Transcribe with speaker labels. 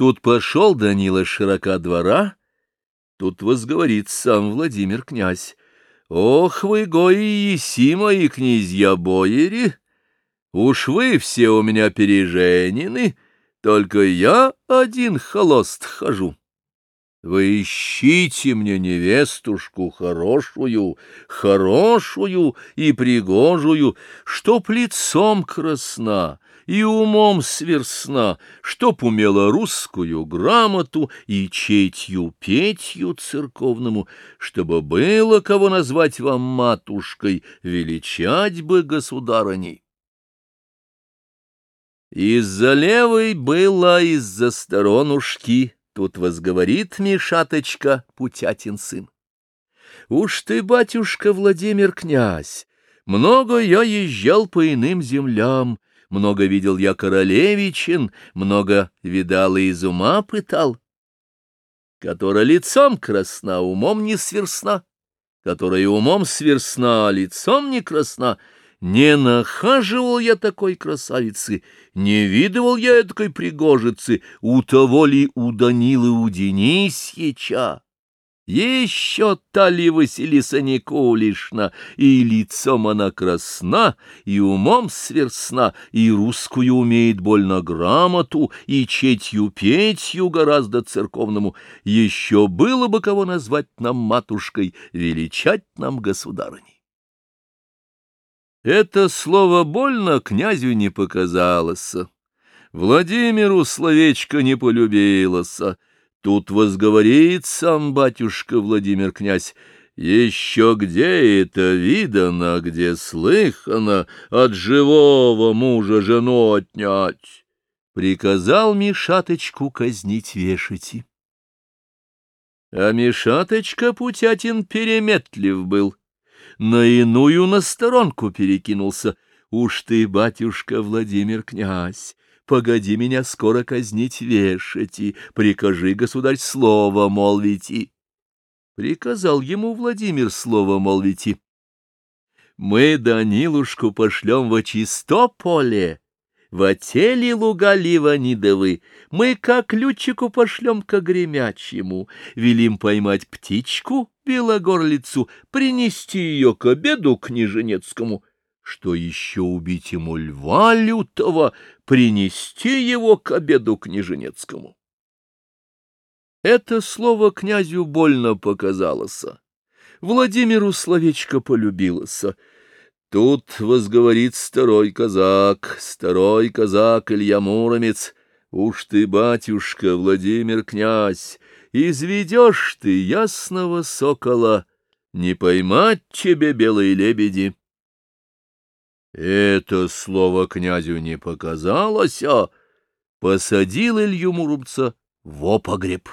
Speaker 1: Тут пошел Данила широка двора, тут возговорит сам Владимир князь. Ох вы, гои еси мои князья бояре! Уж вы все у меня переженены, только я один холост хожу. Вы ищите мне невестушку хорошую, хорошую и пригожую, чтоб лицом красна и умом сверсна, чтоб умела русскую грамоту и четью петью церковному, чтобы было кого назвать вам матушкой, величать бы государыней. Из-за левой была из-за сторонушки Тут возговорит Мишаточка, Путятин сын. Уж ты, батюшка Владимир князь, много я езжал по иным землям, много видел я королевичин, много видал и из ума пытал. Которая лицом красна, умом не сверсна, которая умом сверсна, а лицом не красна — не нахаживал я такой красавицы, не видывал я этой пригожицы, у того ли у Данилы у Денисьича. Еще та ли Василиса Николишна, и лицом она красна, и умом сверсна, и русскую умеет больно грамоту, и четью-петью гораздо церковному. Еще было бы кого назвать нам матушкой, величать нам государыней. Это слово больно князю не показалось. Владимиру словечко не полюбилось. Тут возговорит сам батюшка Владимир князь, еще где это видано, где слыхано от живого мужа жену отнять? Приказал Мишаточку казнить вешати. А Мишаточка Путятин переметлив был — на иную на сторонку перекинулся. Уж ты, батюшка Владимир князь, погоди меня скоро казнить вешати, прикажи, государь, слово молвите. Приказал ему Владимир слово молвите. Мы Данилушку пошлем во чисто поле, в отеле луга Ливанидовы, мы как лючику пошлем к гремячему, велим поймать птичку, белогорлицу, принести ее к обеду княженецкому, что еще убить ему льва лютого, принести его к обеду княженецкому. Это слово князю больно показалось. Владимиру словечко полюбилось. Тут возговорит старой казак, старой казак Илья Муромец. Уж ты, батюшка, Владимир князь, Изведешь ты ясного сокола, Не поймать тебе белые лебеди. Это слово князю не показалось, а посадил Илью Муромца в опогреб.